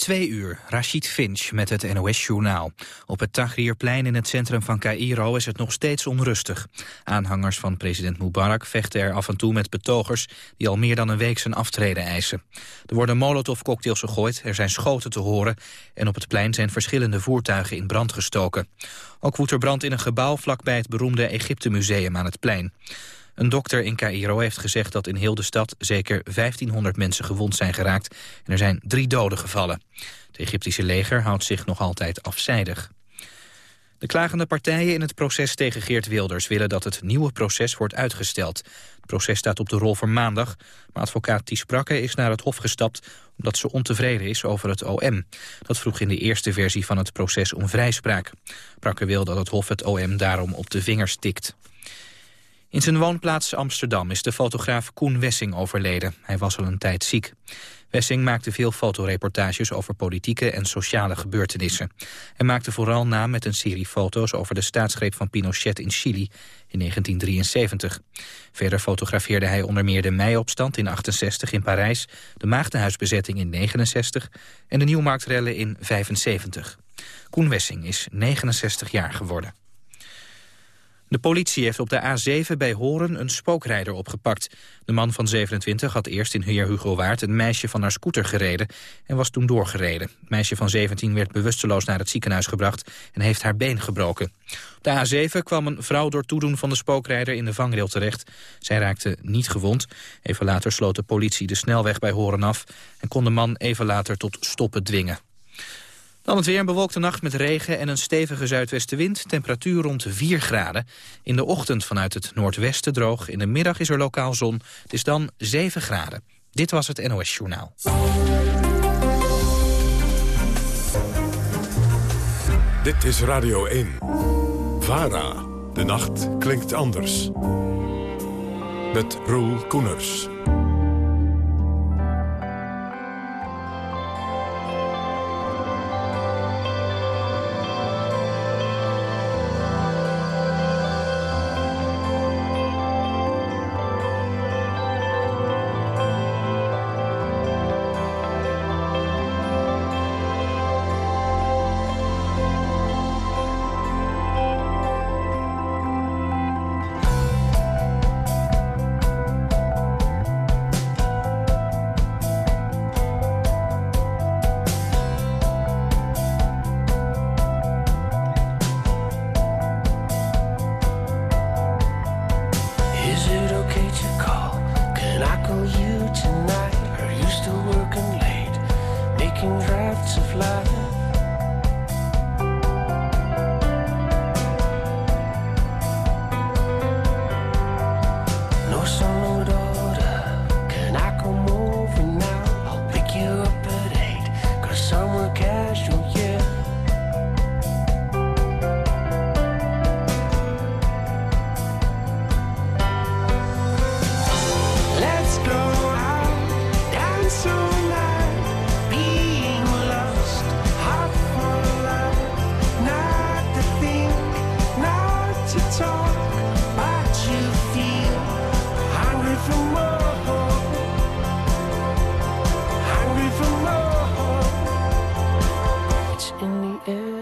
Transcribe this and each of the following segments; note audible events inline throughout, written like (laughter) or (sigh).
Twee uur, Rashid Finch met het NOS-journaal. Op het Tahrirplein in het centrum van Cairo is het nog steeds onrustig. Aanhangers van president Mubarak vechten er af en toe met betogers... die al meer dan een week zijn aftreden eisen. Er worden molotovcocktails gegooid, er zijn schoten te horen... en op het plein zijn verschillende voertuigen in brand gestoken. Ook woedt er brand in een gebouw vlakbij het beroemde Egypte-museum aan het plein. Een dokter in Cairo heeft gezegd dat in heel de stad zeker 1500 mensen gewond zijn geraakt en er zijn drie doden gevallen. Het Egyptische leger houdt zich nog altijd afzijdig. De klagende partijen in het proces tegen Geert Wilders willen dat het nieuwe proces wordt uitgesteld. Het proces staat op de rol voor maandag, maar advocaat Ties Brakke is naar het hof gestapt omdat ze ontevreden is over het OM. Dat vroeg in de eerste versie van het proces om vrijspraak. Brakke wil dat het hof het OM daarom op de vingers tikt. In zijn woonplaats Amsterdam is de fotograaf Koen Wessing overleden. Hij was al een tijd ziek. Wessing maakte veel fotoreportages over politieke en sociale gebeurtenissen. Hij maakte vooral naam met een serie foto's over de staatsgreep van Pinochet in Chili in 1973. Verder fotografeerde hij onder meer de meiopstand in 68 in Parijs, de Maagdenhuisbezetting in 69 en de Nieuwmarktrellen in 75. Koen Wessing is 69 jaar geworden. De politie heeft op de A7 bij Horen een spookrijder opgepakt. De man van 27 had eerst in Heer Hugo Waard een meisje van haar scooter gereden en was toen doorgereden. Het meisje van 17 werd bewusteloos naar het ziekenhuis gebracht en heeft haar been gebroken. Op de A7 kwam een vrouw door toedoen van de spookrijder in de vangrail terecht. Zij raakte niet gewond. Even later sloot de politie de snelweg bij Horen af en kon de man even later tot stoppen dwingen. Dan het weer een bewolkte nacht met regen en een stevige zuidwestenwind. Temperatuur rond 4 graden. In de ochtend vanuit het noordwesten droog. In de middag is er lokaal zon. Het is dan 7 graden. Dit was het NOS Journaal. Dit is Radio 1. VARA. De nacht klinkt anders. Met Roel Koeners.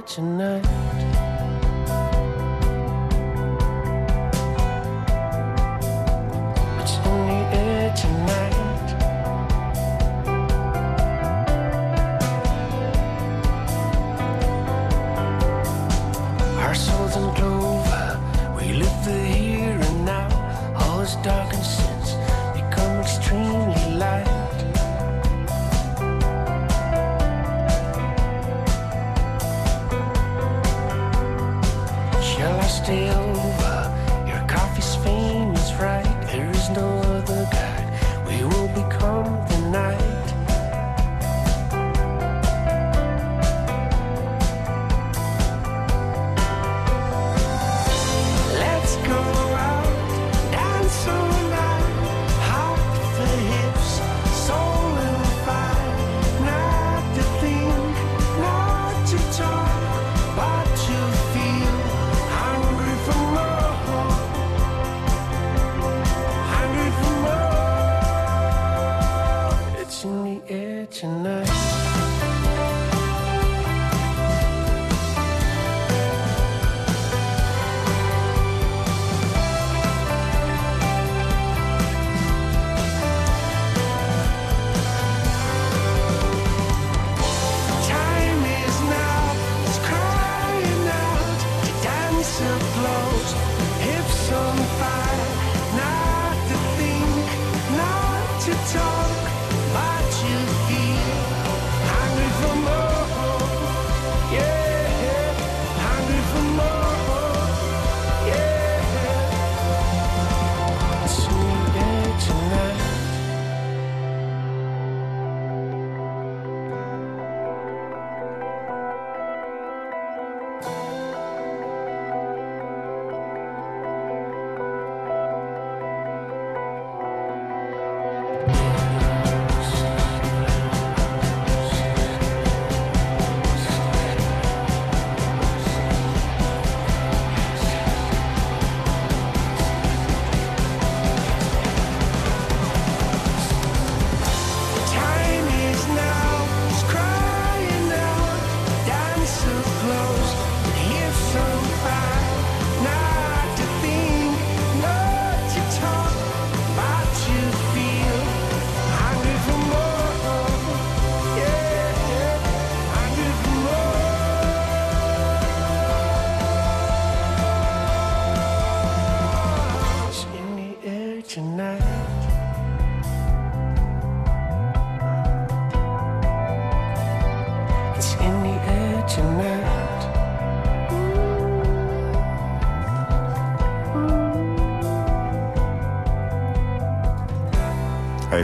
tonight.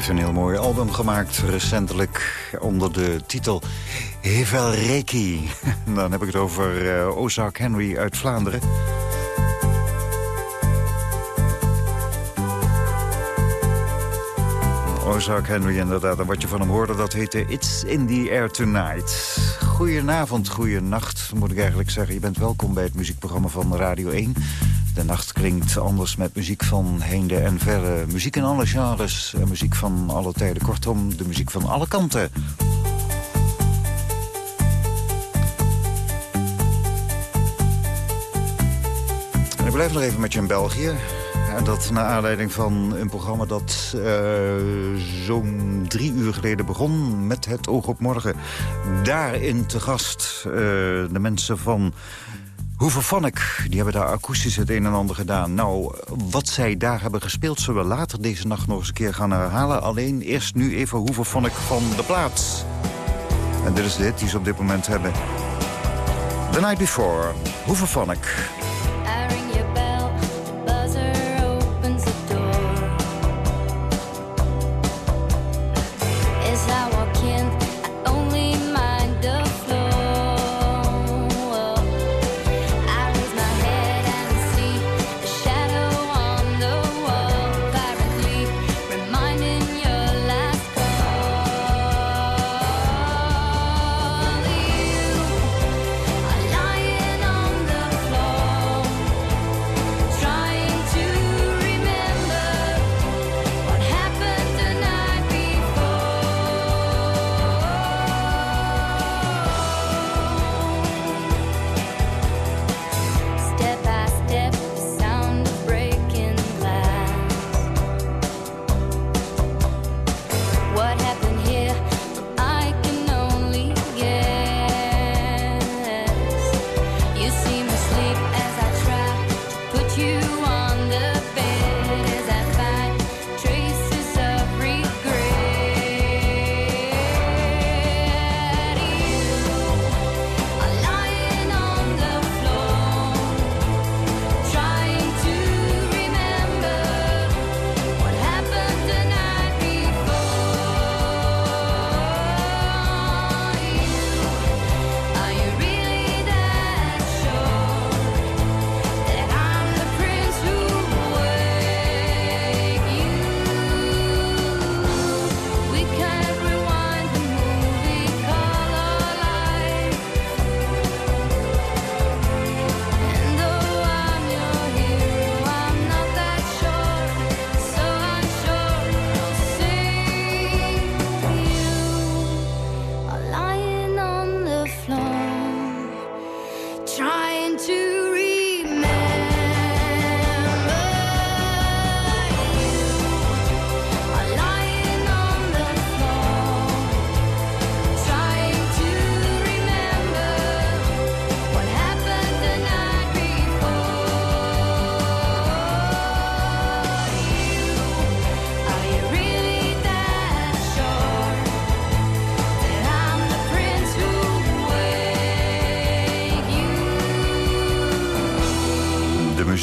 Een heel mooi album gemaakt recentelijk onder de titel Hevel Reiki. (laughs) Dan heb ik het over uh, Ozark Henry uit Vlaanderen. Ozark Henry inderdaad. En wat je van hem hoorde, dat heette It's in the Air Tonight. Goedenavond, goedenacht, moet ik eigenlijk zeggen. Je bent welkom bij het muziekprogramma van Radio 1. De nacht klinkt anders met muziek van heinde en verre. Muziek in alle genres en muziek van alle tijden. Kortom, de muziek van alle kanten. En ik blijf nog even met je in België. En dat naar aanleiding van een programma dat uh, zo'n drie uur geleden begon... met het oog op morgen. Daarin te gast uh, de mensen van Hoevervannek. Die hebben daar akoestisch het een en ander gedaan. Nou, wat zij daar hebben gespeeld... zullen we later deze nacht nog eens een keer gaan herhalen. Alleen eerst nu even Hoevervannek van de plaats. En dit is dit die ze op dit moment hebben. The Night Before,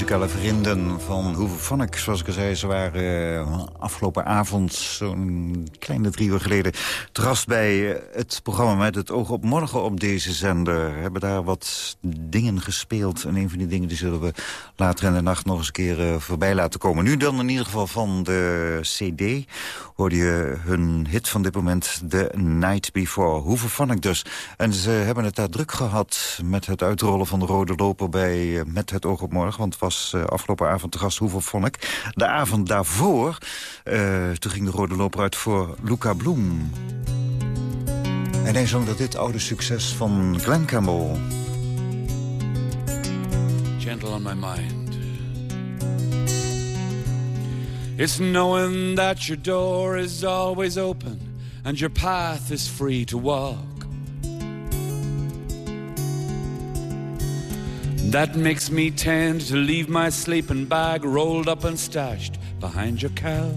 Hoevervannek. vrienden van Hoeve ik, Zoals ik al zei, ze waren uh, afgelopen avond, zo'n kleine drie uur geleden... terras bij eh, het programma met het oog op morgen op deze zender. Hebben daar wat dingen gespeeld. En een van die dingen die zullen we later in de nacht nog eens een keer uh, voorbij laten komen. Nu dan in ieder geval van de CD hoorde je hun hit van dit moment, The Night Before. Hoeve ik dus. En ze hebben het daar druk gehad met het uitrollen van de rode loper bij Met het oog op morgen. Want afgelopen avond te gast Hoeveel ik. De avond daarvoor, uh, toen ging de rode loper uit voor Luca Bloem. En hij zong dat dit oude succes van Glenn Campbell. Gentle on my mind. It's knowing that your door is always open and your path is free to walk. That makes me tend to leave my sleeping bag rolled up and stashed behind your couch.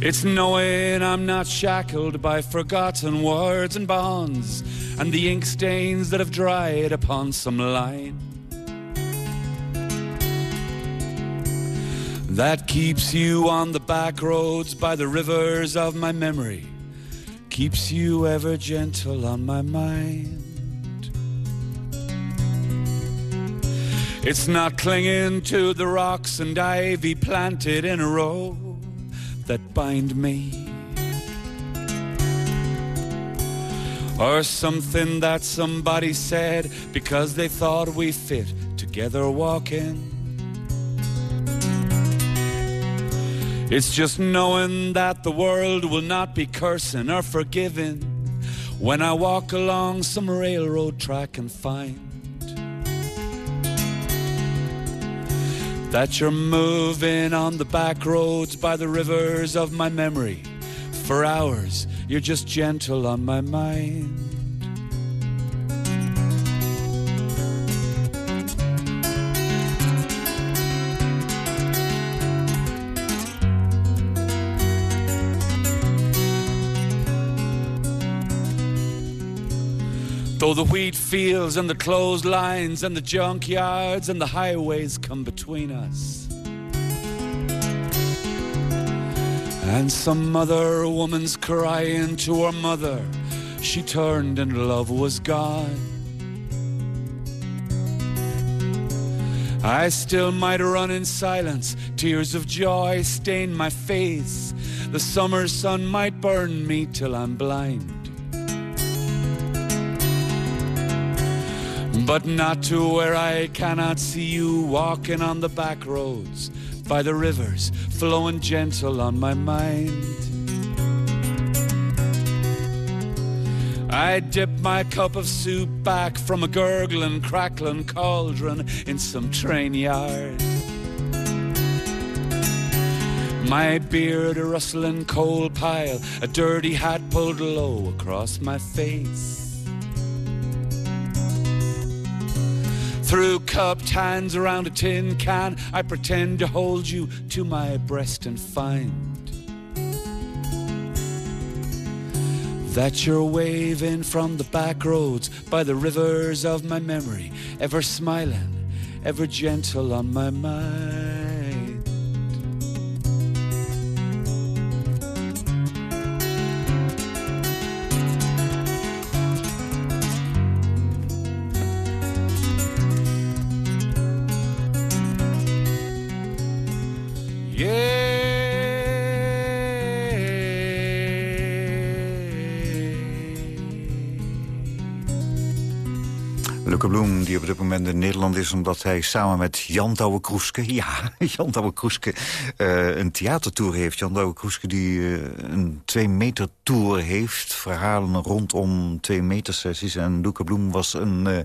It's knowing I'm not shackled by forgotten words and bonds and the ink stains that have dried upon some line. that keeps you on the back roads by the rivers of my memory, keeps you ever gentle on my mind. It's not clinging to the rocks and ivy planted in a row that bind me. Or something that somebody said because they thought we fit together walking. It's just knowing that the world will not be cursing or forgiving when I walk along some railroad track and find that you're moving on the back roads by the rivers of my memory. For hours, you're just gentle on my mind. Though the wheat fields and the clotheslines and the junkyards and the highways come between us. And some other woman's crying to her mother. She turned and love was gone. I still might run in silence, tears of joy stain my face. The summer sun might burn me till I'm blind. But not to where I cannot see you walking on the back roads by the rivers flowing gentle on my mind. I dip my cup of soup back from a gurgling, crackling cauldron in some train yard. My beard a rustling coal pile, a dirty hat pulled low across my face. Through cupped hands around a tin can, I pretend to hold you to my breast and find that you're waving from the back roads by the rivers of my memory, ever smiling, ever gentle on my mind. Moment in Nederland is... omdat hij samen met Jan Douwe Kroeske... (laughs) ja, Jan Douwe Kroeske uh, een theatertour heeft. Jan Douwe Kroeske die uh, een twee-meter tour heeft. Verhalen rondom twee-meter sessies. En Luke Bloem was een uh,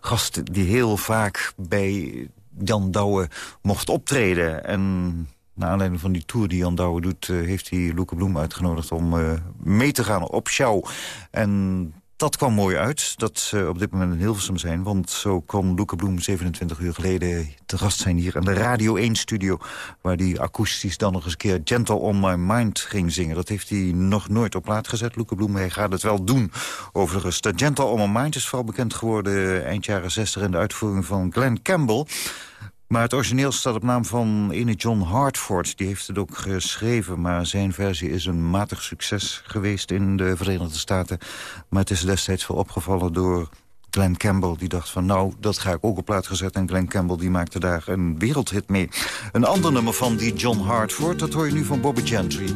gast die heel vaak bij Jan Douwe mocht optreden. En... Naar aanleiding van die tour die Jan Douwe doet... heeft hij Loeke Bloem uitgenodigd om mee te gaan op show. En dat kwam mooi uit, dat ze op dit moment in Hilversum zijn. Want zo kon Loeke Bloem 27 uur geleden te gast zijn hier in de Radio 1-studio... waar die akoestisch dan nog eens een keer Gentle on My Mind ging zingen. Dat heeft hij nog nooit op plaat gezet, Loeke Bloem. Hij gaat het wel doen, overigens. Gentle on My Mind is vooral bekend geworden eind jaren 60... in de uitvoering van Glenn Campbell... Maar het origineel staat op naam van ene John Hartford. Die heeft het ook geschreven, maar zijn versie is een matig succes geweest in de Verenigde Staten. Maar het is destijds wel opgevallen door Glenn Campbell. Die dacht van nou, dat ga ik ook op plaat gezet. En Glenn Campbell die maakte daar een wereldhit mee. Een ander nummer van die John Hartford, dat hoor je nu van Bobby Gentry.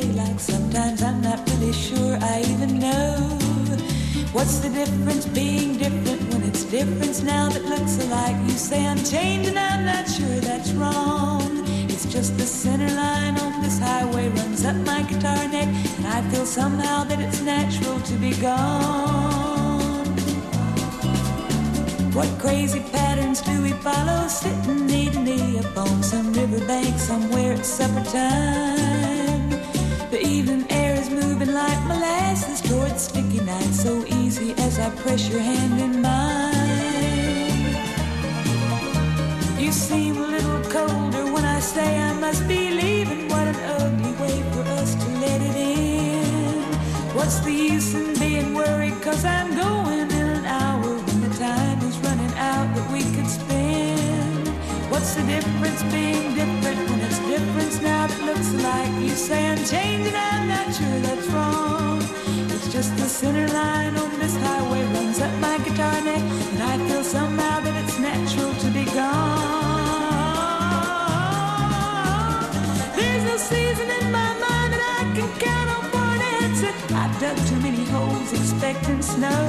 Say. Like sometimes I'm not really sure I even know. What's the difference being different when it's difference now that looks alike? You say I'm changed and I'm not sure that's wrong. It's just the center line on this highway runs up my guitar neck, and I feel somehow that it's natural to be gone. What crazy patterns do we follow? Sitting knee upon some riverbank somewhere at supper time. The evening air is moving like molasses towards sticky night, so easy as I press your hand in mine. You seem a little colder when I say I must be leaving. What an ugly way for us to let it in. What's the use in being worried? Cause I'm going in an hour when the time is running out that we could spend. What's the difference being different that looks like you say I'm changing? I'm not sure that's wrong. It's just the center line on this highway runs up my guitar neck, and I feel somehow that it's natural to be gone. There's no season in my mind that I can count on for an answer. I've dug too many holes expecting snow.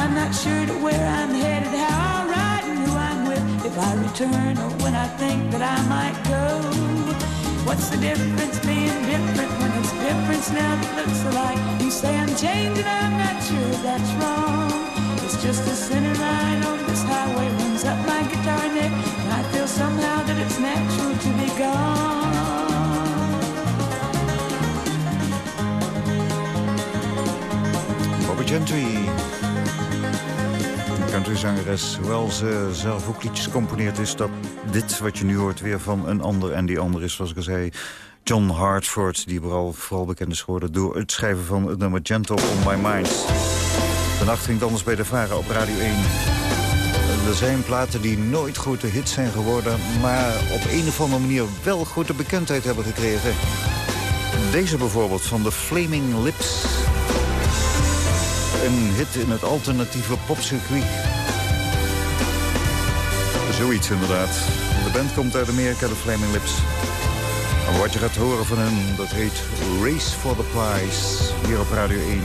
I'm not sure to where I'm headed, how I'll ride, and who I'm with. If I return or when I think that I might go. What's the difference being different when it's difference now that looks alike? You say I'm changing, I'm not sure that's wrong. It's just a center line on this highway runs up my guitar neck, and I feel somehow that it's natural to be gone. Gentry. Countryzangeres, hoewel ze zelf ook liedjes componeert... is dat dit wat je nu hoort weer van een ander. En die ander is, zoals ik al zei, John Hartford... die vooral, vooral bekend is geworden door het schrijven van het nummer Gentle on My Mind. Vannacht ging het anders bij de Varen op Radio 1. Er zijn platen die nooit grote hits zijn geworden... maar op een of andere manier wel grote bekendheid hebben gekregen. Deze bijvoorbeeld van de Flaming Lips... Een hit in het alternatieve popcircuit. Zoiets inderdaad. De band komt uit Amerika, de Flaming Lips. En wat je gaat horen van hen, dat heet Race for the Prize. Hier op Radio 1.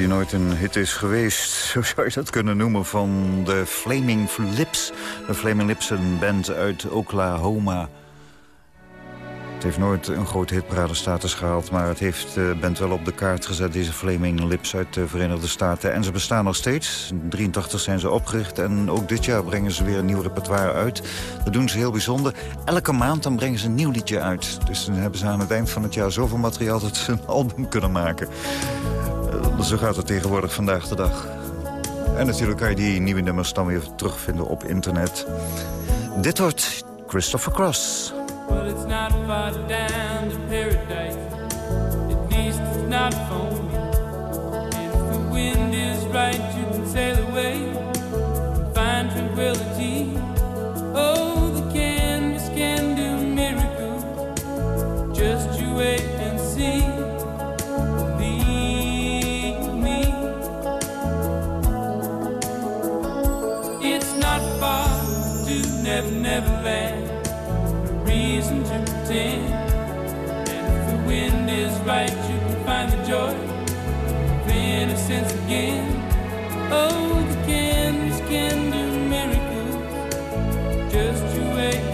Die nooit een hit is geweest, (laughs) zo zou je dat kunnen noemen, van de Flaming Lips. De Flaming Lips, een band uit Oklahoma. Het heeft nooit een grote hitparade-status gehaald... maar het heeft de band wel op de kaart gezet, deze Flaming Lips uit de Verenigde Staten. En ze bestaan nog steeds. In 83 zijn ze opgericht en ook dit jaar brengen ze weer een nieuw repertoire uit. Dat doen ze heel bijzonder. Elke maand dan brengen ze een nieuw liedje uit. Dus dan hebben ze aan het eind van het jaar zoveel materiaal... dat ze een album kunnen maken. Uh, zo gaat het tegenwoordig vandaag de dag. En natuurlijk kan je die nieuwe nummers dan weer terugvinden op internet. Dit wordt Christopher Cross. Well, it's not down paradise. Right, you can find the joy of innocence again. Oh, the canvas can do miracles. Just you wait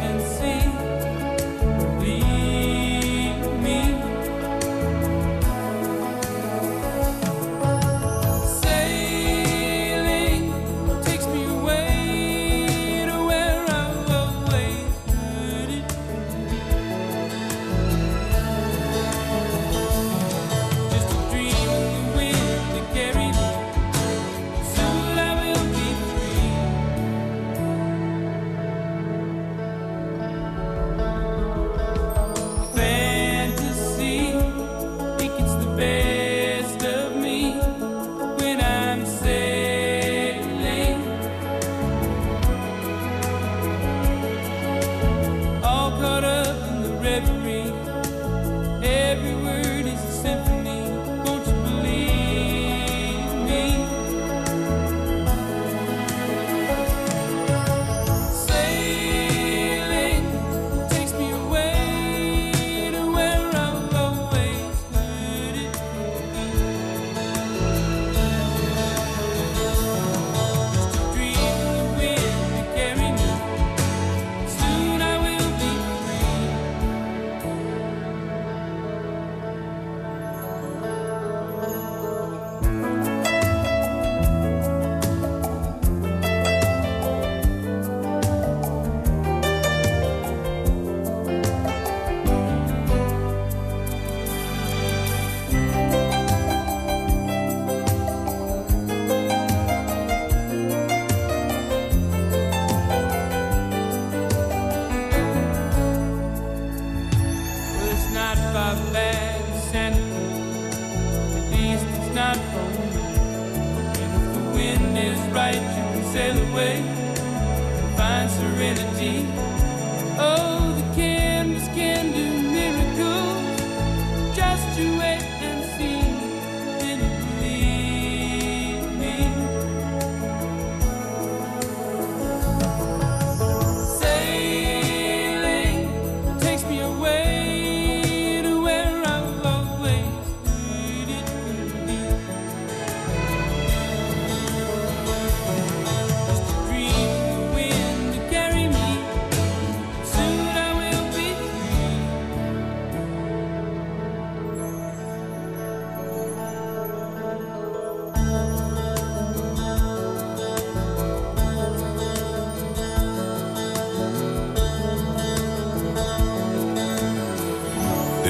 every, word.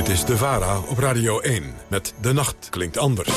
Dit is De Vara op Radio 1 met De Nacht Klinkt Anders.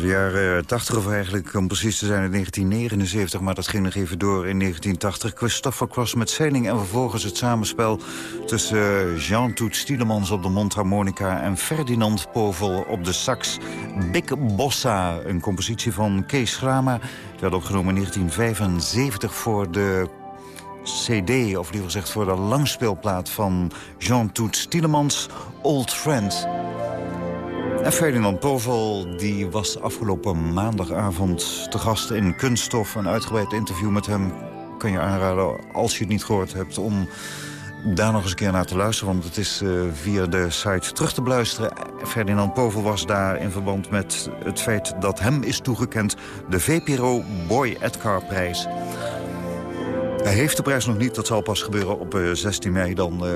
De jaren 80 of eigenlijk om precies te zijn in 1979... maar dat ging nog even door in 1980. Christopher Cross met Sailing en vervolgens het samenspel... tussen Jean Toet Stielemans op de mondharmonica... en Ferdinand Povel op de sax. Big Bossa, een compositie van Kees Schrama... Die werd opgenomen in 1975 voor de cd, of liever gezegd voor de langspeelplaat van Jean Toet Stielemans, Old Friend. En Ferdinand Povel die was afgelopen maandagavond te gast in Kunststof. Een uitgebreid interview met hem kan je aanraden als je het niet gehoord hebt... om daar nog eens een keer naar te luisteren. Want het is uh, via de site terug te beluisteren. Ferdinand Povel was daar in verband met het feit dat hem is toegekend... de VPRO Boy Edgar prijs. Hij heeft de prijs nog niet, dat zal pas gebeuren op 16 mei. Dan uh,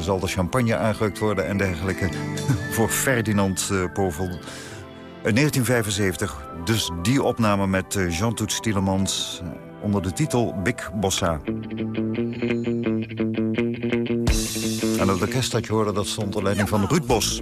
zal de champagne aangerukt worden en dergelijke (laughs) voor Ferdinand uh, Povel. In 1975, dus die opname met Jean Toet Stielemans... onder de titel Big Bossa. En het orkest dat je hoorde, dat stond onder leiding van Ruud Bos.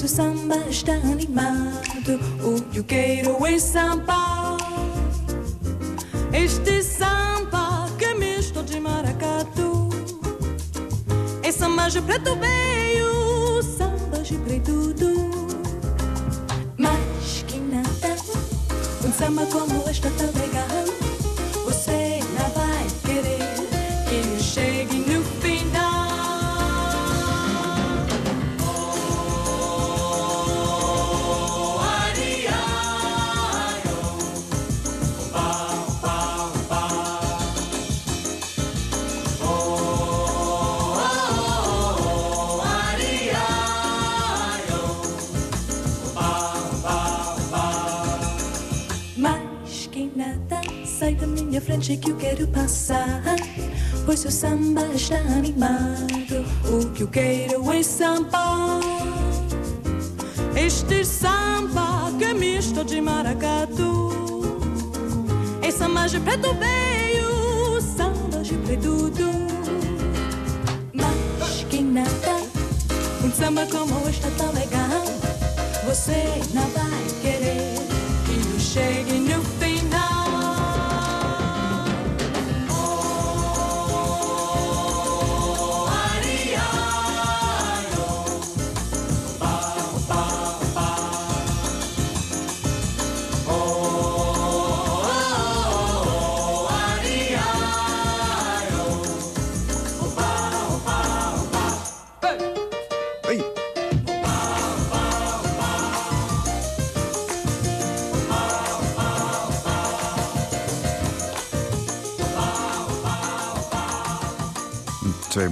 Pois o samba está animado, o que eu quero é samba. Este samba que é misto de maracatu. É samba de preto veio, É samba de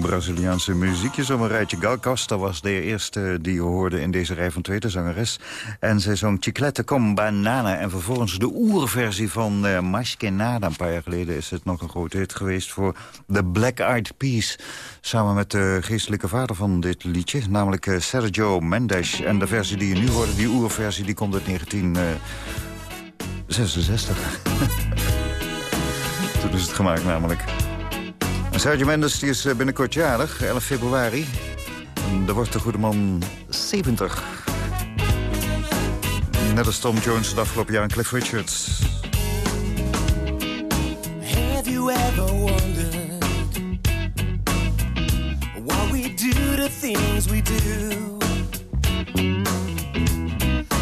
Braziliaanse muziekjes om een rijtje. Gal Costa was de eerste die je hoorde in deze rij van tweede zangeres. En zij zong Chiclete com Banana. En vervolgens de oerversie van uh, Maskenada. Een paar jaar geleden is het nog een grote hit geweest voor The Black Eyed Peas. Samen met de geestelijke vader van dit liedje. Namelijk eh, Sergio Mendes. En de versie die je nu hoorde, die oerversie, die komt uit 1966. (laughs) Toen is het gemaakt namelijk. Sergio Mendes is eh, binnenkort jarig, 11 februari. En daar wordt de goede man 70. Net als Tom Jones het afgelopen jaar en Cliff Richards. Have you ever wondered why we do the things we do?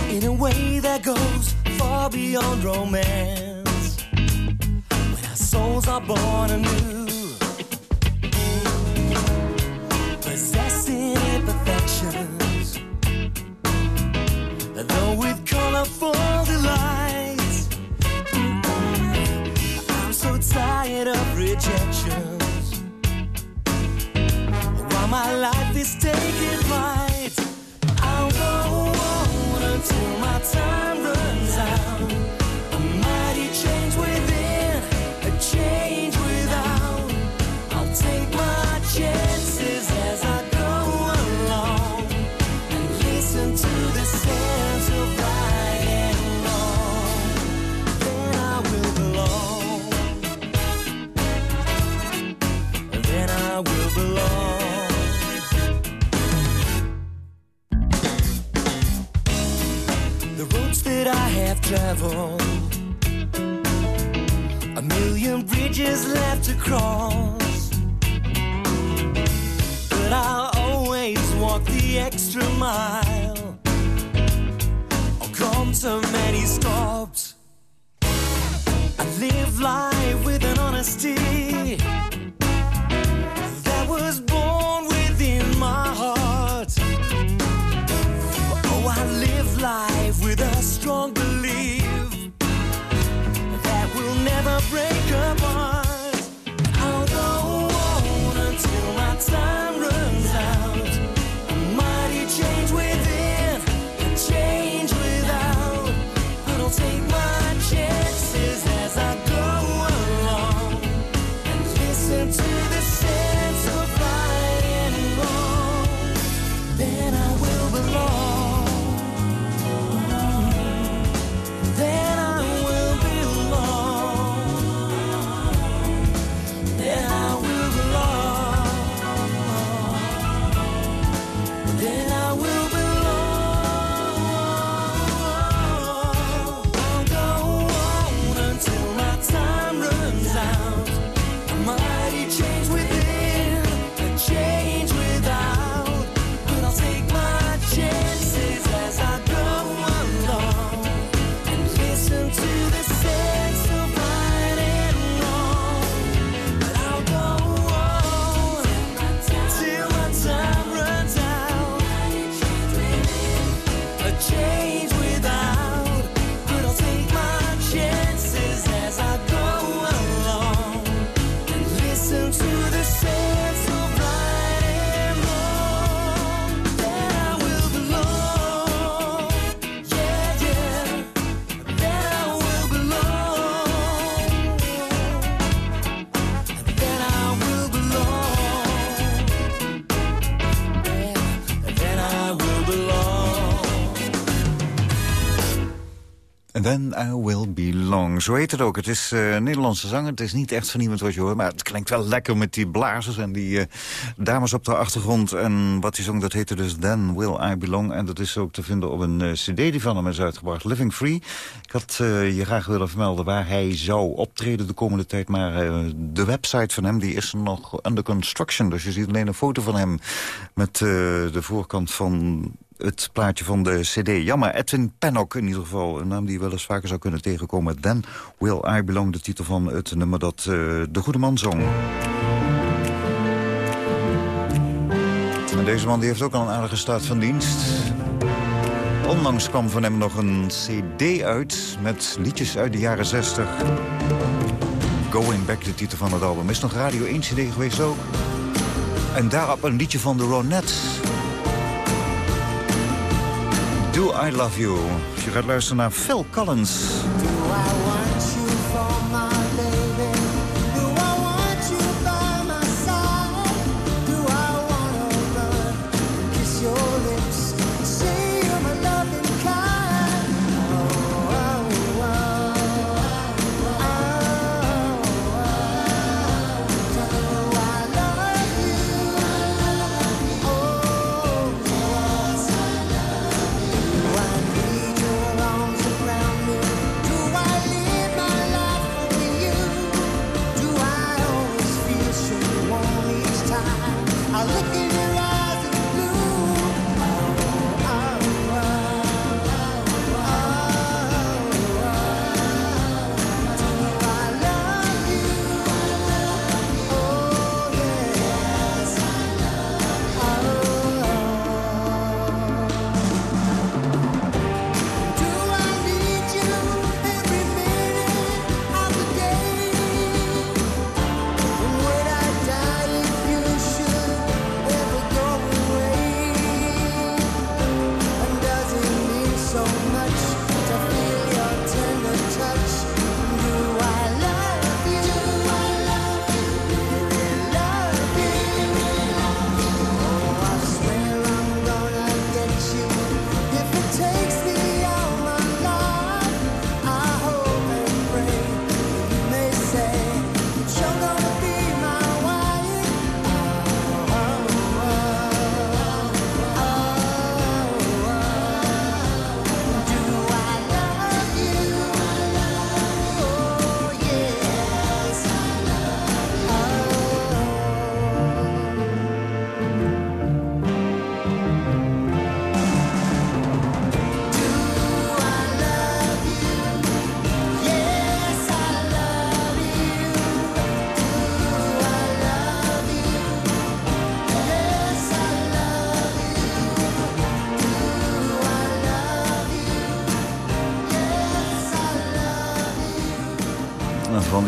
In a way that goes far beyond romance. When our souls are born anew. Though with colorful delights. I'm so tired of rejections. While my life is taking flight, I'll go on until my time I will belong. Zo heet het ook. Het is eh, Nederlandse zanger. Het is niet echt vernieuwend wat je hoort. Maar het klinkt wel lekker met die blazers en die eh, dames op de achtergrond. En wat hij zong, dat heette dus Then Will I Belong. En dat is ook te vinden op een eh, cd die van hem is uitgebracht. Living Free. Ik had je graag willen vermelden waar hij zou optreden de komende tijd. Maar de website van hem die is nog under construction. Dus je ziet alleen een foto van hem met de voorkant van het plaatje van de cd. Jammer, Edwin Pennock in ieder geval. Een naam die je wel eens vaker zou kunnen tegenkomen. Then Will I Belong, de titel van het nummer dat eh, de goede man zong. Deze man die heeft ook al een aardige staat van dienst. Onlangs kwam van hem nog een cd uit met liedjes uit de jaren 60. Going Back, de titel van het album. Is nog Radio 1 cd geweest ook. En daarop een liedje van de Ronettes. Do I Love You. Je gaat luisteren naar Phil Collins. Do I want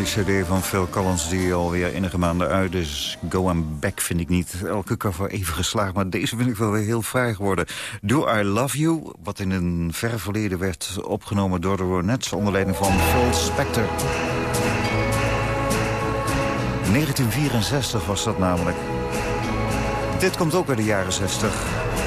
cd van Phil Collins die alweer enige maanden uit is. Go and Back vind ik niet elke cover even geslaagd. Maar deze vind ik wel weer heel fraai geworden. Do I Love You, wat in een ver verleden werd opgenomen door de Ronettes... onder leiding van Phil Spector. 1964 was dat namelijk. Dit komt ook uit de jaren 60.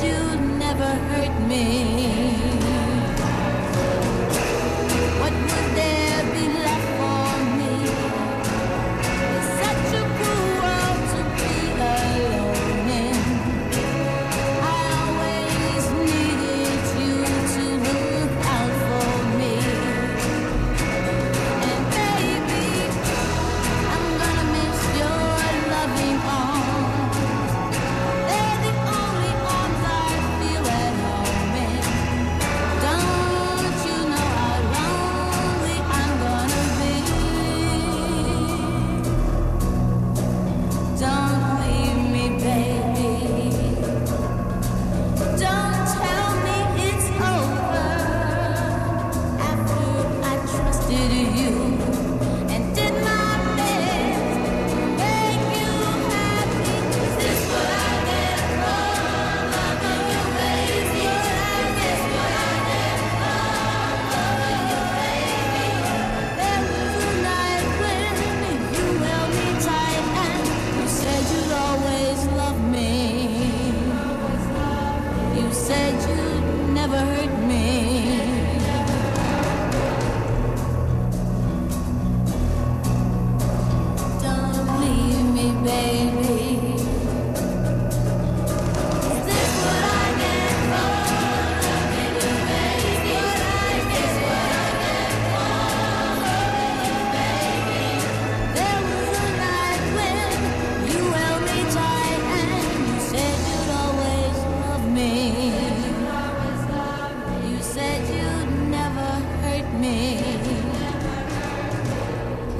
you never hurt me.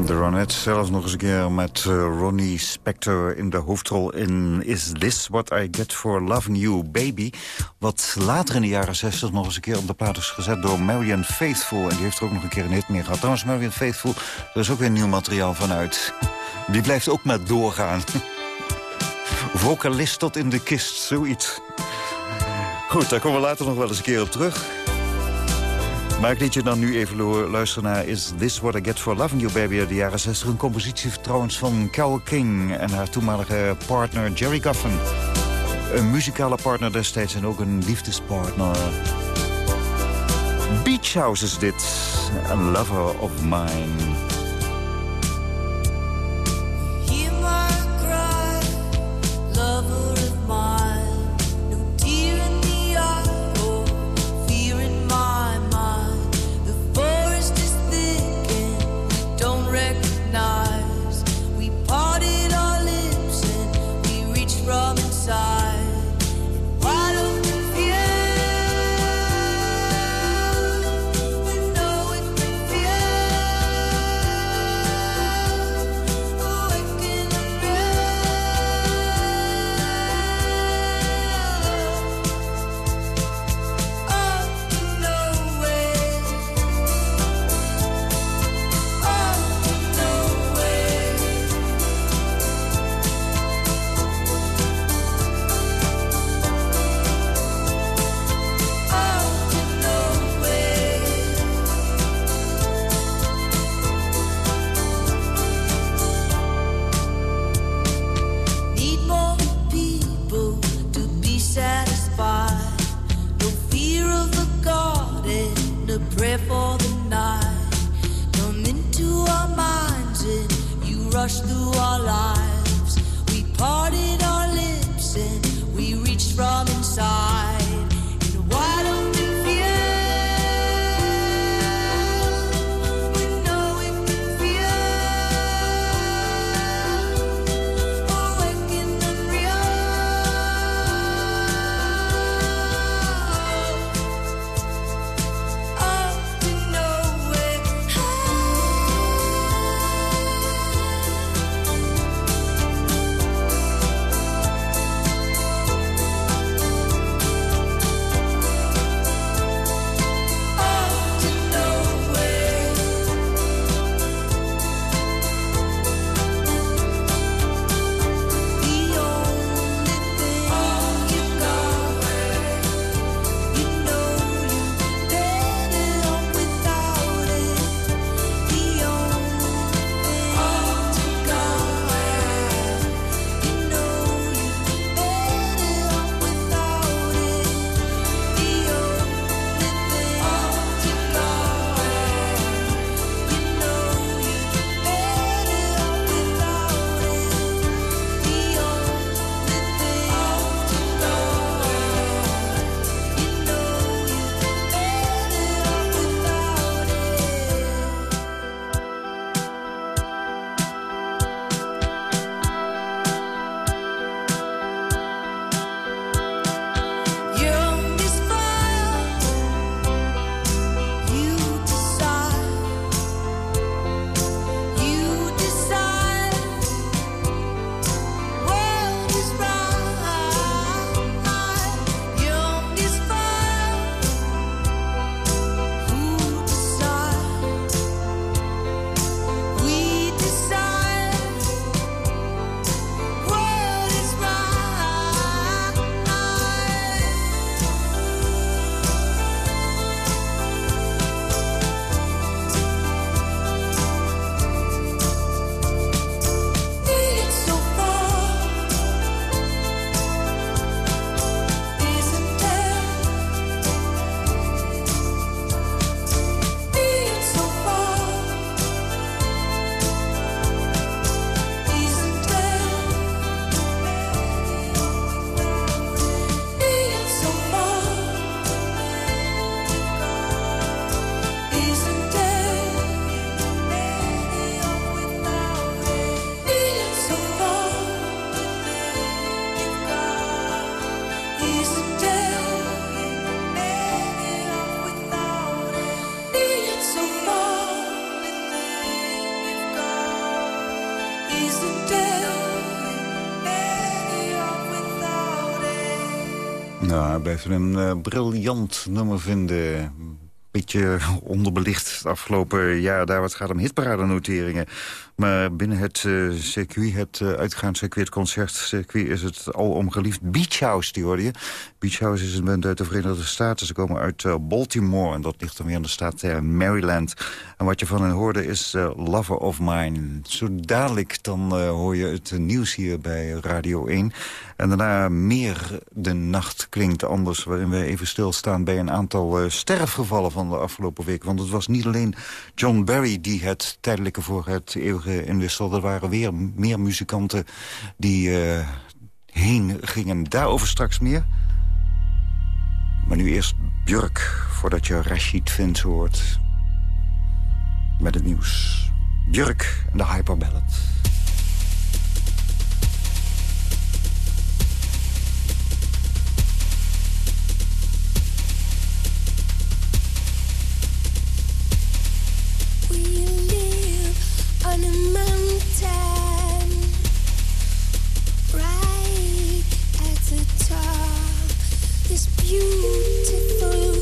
De Ronettes zelfs nog eens een keer met eh, Ronnie Spector in de hoofdrol in Is This What I Get For Loving You Baby? Wat later in de jaren 60 nog eens een keer op de plaat is gezet door Marian Faithful. En die heeft er ook nog een keer een hit mee gehad. Trouwens, Marian Faithful, er is ook weer nieuw materiaal vanuit. Die blijft ook maar doorgaan. (laughs) Vocalist tot in de kist, zoiets. Goed, daar komen we later nog wel eens een keer op terug. Maar ik liet je dan nu even luisteren naar Is This What I Get For Loving You Baby uit de jaren 60. Een compositie trouwens van Carole King en haar toenmalige partner Jerry Goffin. Een muzikale partner destijds en ook een liefdespartner. Beach House is dit, a lover of mine. A prayer for the night. Come into our minds and you rush through our lives. We parted our lips and we reached from inside. Blijft een uh, briljant nummer vinden. Beetje onderbelicht het afgelopen jaar. Daar wat gaat om hitparadennoteringen. Maar binnen het uh, circuit, het uh, uitgaanscircuit, het concertcircuit... is het al omgeliefd Beach House, die hoorde je. Beach House is een band uit de Verenigde Staten. Ze komen uit Baltimore en dat ligt dan weer in de staat Maryland. En wat je van hen hoorde is Lover of Mine. Zo dadelijk dan hoor je het nieuws hier bij Radio 1. En daarna meer de nacht klinkt anders... waarin we even stilstaan bij een aantal sterfgevallen van de afgelopen week. Want het was niet alleen John Barry die het tijdelijke voor het eeuwige inwisselde. Er waren weer meer muzikanten die uh, heen gingen. Daarover straks meer. Maar nu eerst Björk, voordat je Rashid Vins hoort. Met het nieuws. Björk en de Hyperballad. at the top. This beautiful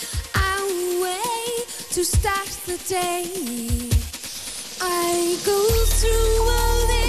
to start the day. I go through all this